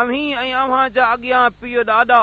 اوهين ۽ اوهان جا اڳيان پيءُ ڏاڏا